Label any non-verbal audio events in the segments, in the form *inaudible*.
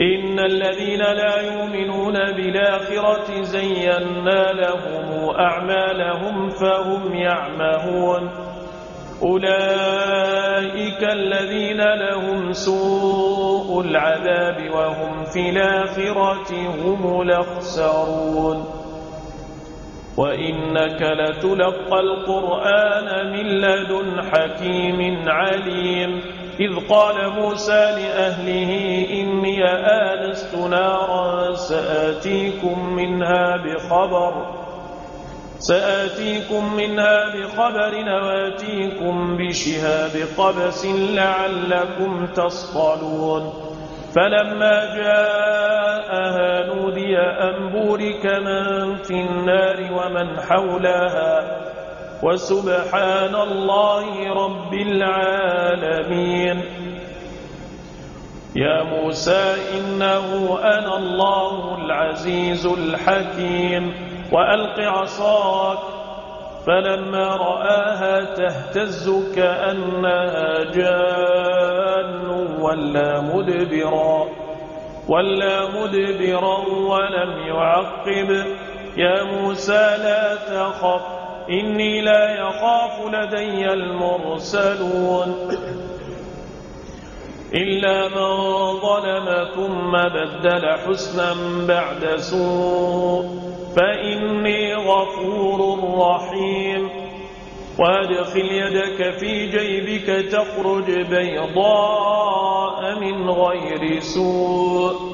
إن الذين لا يؤمنون بالآخرة زينا لهم أعمالهم فهم يعمهون. أولئك الذين لهم سوء العذاب وهم في الآخرة هم لخسرون وإنك لتلقى القرآن من لدن حكيم عليم. إذ قال موسى لأهله إني آنست نارا سآتيكم منها بخبر سآتيكم منها بخبر وآتيكم بشهاب قبس لعلكم تصطلون. فلما جاءها نودي أن بورك من في النار ومن حولها وسبحان الله رب العالمين يا موسى إنه أنا الله العزيز الحكيم وألق عصاك فلما رآها تهتز كأنها جان ولا مدبرا ولا مدبرا ولم يعقب يا موسى لا تخف إني لا يخاف لدي المرسلون إلا من ظلم ثم بدل حسنا بعد سوء فإني غفور رحيم وأدخل يدك في جيبك تخرج بيضاء من غير سوء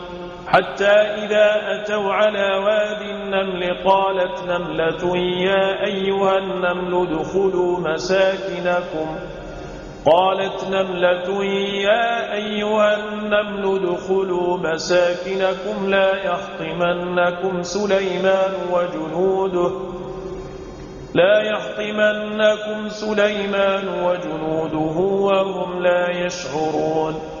حتى إذا أتوا على واد النمل قالت نملة يا أيها النمل دخلوا مساكنكم. قالت نملة يا أيها النمل دخلوا مساكنكم لا يحطمنكم سليمان وجنوده لا يحطمنكم سليمان وجنوده وهم لا يشعرون.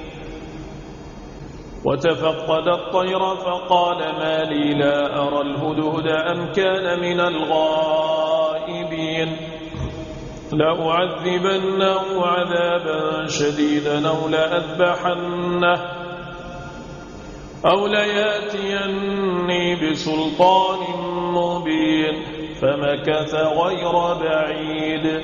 وتفقد الطير فقال ما لي لا أرى الهدهد أم كان من الغائبين. لأعذبنه عذابا شديدا أو لأذبحنه أو ليأتيني بسلطان مبين. فمكث غير بعيد.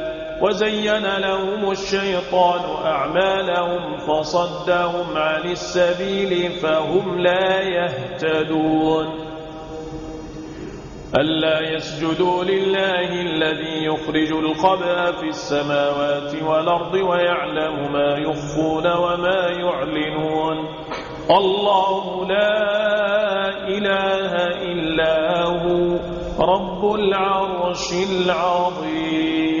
وزين لهم الشيطان أعمالهم فصدهم عن السبيل فهم لا يهتدون ألا يسجدوا لله الذي يخرج القبأ في السماوات والأرض ويعلم ما يخفون وما يعلنون الله لا إله إلا هو رب العرش العظيم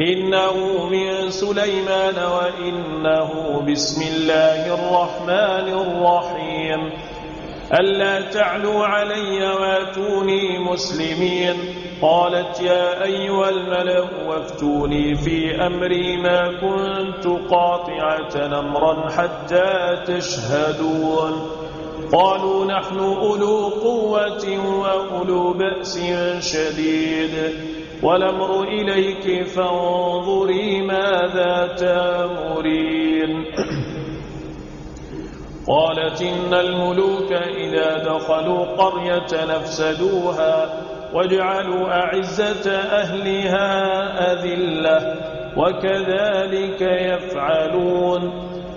إنه من سليمان وإنه بسم الله الرحمن الرحيم. ألا تعلوا علي واتوني مسلمين. قالت يا أيها الملأ وافتوني في أمري ما كنت قاطعة نمرا حتى تشهدون. قالوا نحن أولو قوة وأولو بأس شديد. والأمر إليك فانظري ماذا تأمرين. قالت إن الملوك إذا دخلوا قرية نفسدوها واجعلوا أعزة أهلها أذلة وكذلك يفعلون.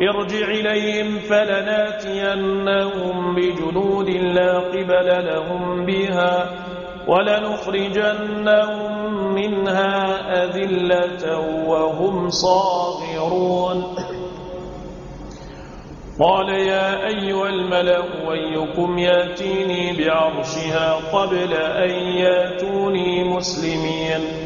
ارجع إليهم فلناتينهم بجنود لا قبل لهم بها ولنخرجنهم منها أذلة وهم صاغرون. قال يا أيها الملأ ويكم ياتيني بعرشها قبل أن ياتوني مسلمين.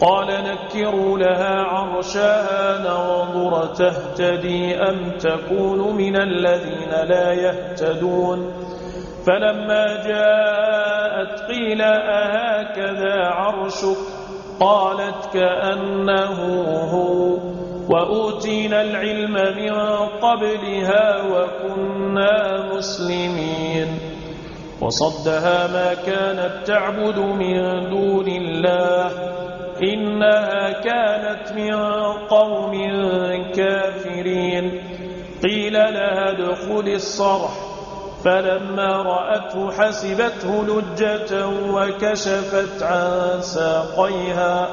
قال نكروا لها عرشاها ننظر تهتدي أم تكون من الذين لا يهتدون فلما جاءت قيل أهكذا عرشك قالت كأنه هو وأوتينا العلم من قبلها وكنا مسلمين وصدها ما كانت تعبد من دون الله إنها كانت من قوم كافرين. قيل لها دخل الصرح. فلما رأته حسبته لجة وكشفت عن ساقيها.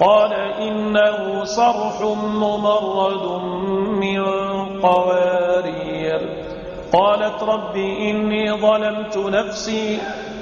قال إنه صرح ممرد من قوارير. قالت رب إني ظلمت نفسي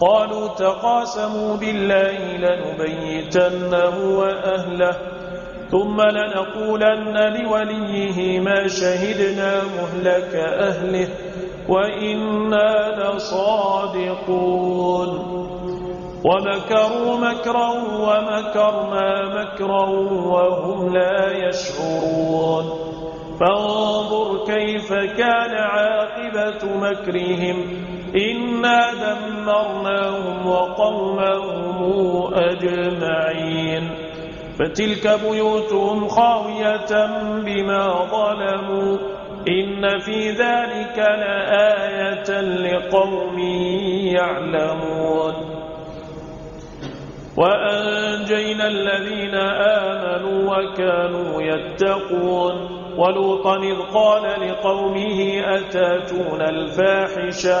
قالوا تقاسموا بالله لنبيتنه وأهله ثم لنقولن لوليه ما شهدنا مهلك أهله وإنا لصادقون. ومكروا مكرا ومكرنا مكرا وهم لا يشعرون. فانظر كيف كان عاقبة مكرهم إنا دمرناهم وقومهم أجمعين فتلك بيوتهم خاوية بما ظلموا إن في ذلك لآية لقوم يعلمون وأنجينا الذين آمنوا وكانوا يتقون ولوطا إذ قال لقومه أتاتون الفاحشة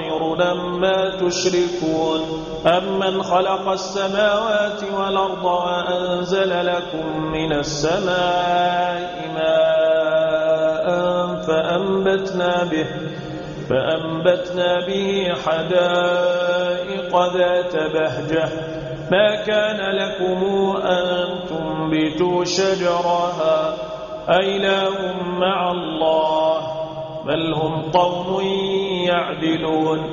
خير لما تشركون. أمن خلق السماوات والأرض وأنزل لكم من السماء ماء فأنبتنا به فأنبتنا به حدائق ذات بهجة. ما كان لكم أن تنبتوا شجرها. أيلاهم مع الله. بل هم قوم يعدلون.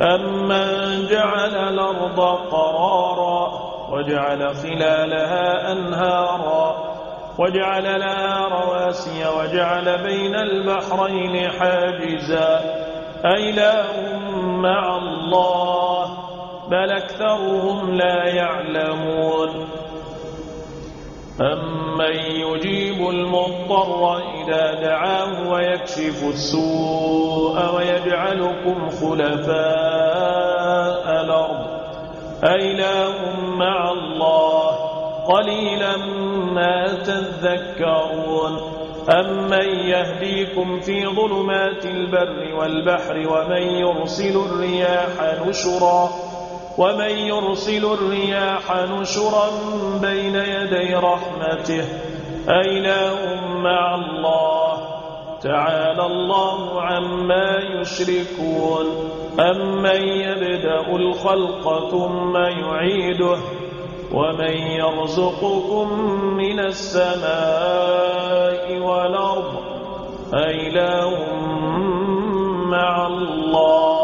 أمن جعل الأرض قرارا وجعل خلالها أنهارا وجعل لها رواسي وجعل بين البحرين حاجزا. أيلاهم مع الله بل أكثرهم لا يعلمون. أما أَمَّن يجيب المضطر إذا دعاه ويكشف السوء ويجعلكم خلفاء الأرض أإله مع الله قليلا ما تذكرون أمن يهديكم في ظلمات البر والبحر ومن يرسل الرياح نشرا ومن يرسل الرياح نشرا بين يدي رحمته أيناء مع الله تعالى الله عما يشركون أمن يبدأ الخلق ثم يعيده ومن يرزقكم من السماء والأرض أيناء مع الله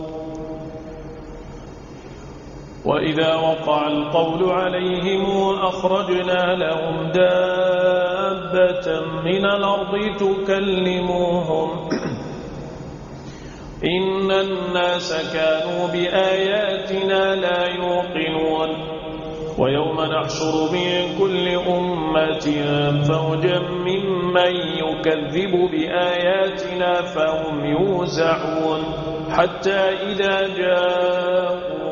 وإذا وقع القول عليهم أخرجنا لهم دابة من الأرض تكلموهم *clears throat* إن الناس كانوا بآياتنا لا يوقنون ويوم نحشر من كل أمة فوجا ممن يكذب بآياتنا فهم يوزعون حتى إذا جاءوا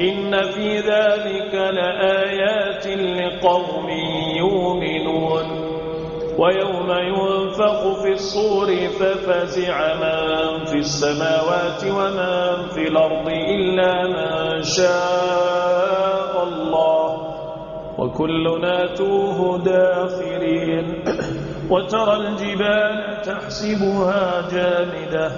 إن في ذلك لآيات لقوم يؤمنون. ويوم ينفق في الصور ففزع من في السماوات ومن في الأرض إلا من شاء الله. وكلنا توه داخرين. وترى الجبال تحسبها جامدة.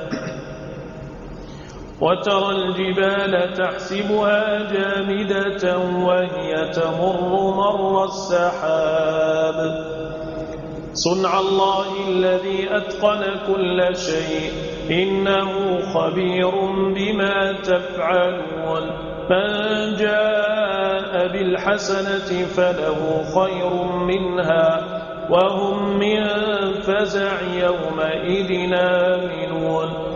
وترى الجبال تحسبها جامدة وهي تمر مر السحاب. صنع الله الذي أتقن كل شيء. إنه خبير بما تفعلون. من جاء بالحسنة فله خير منها. وهم من فزع يومئذ آمنون.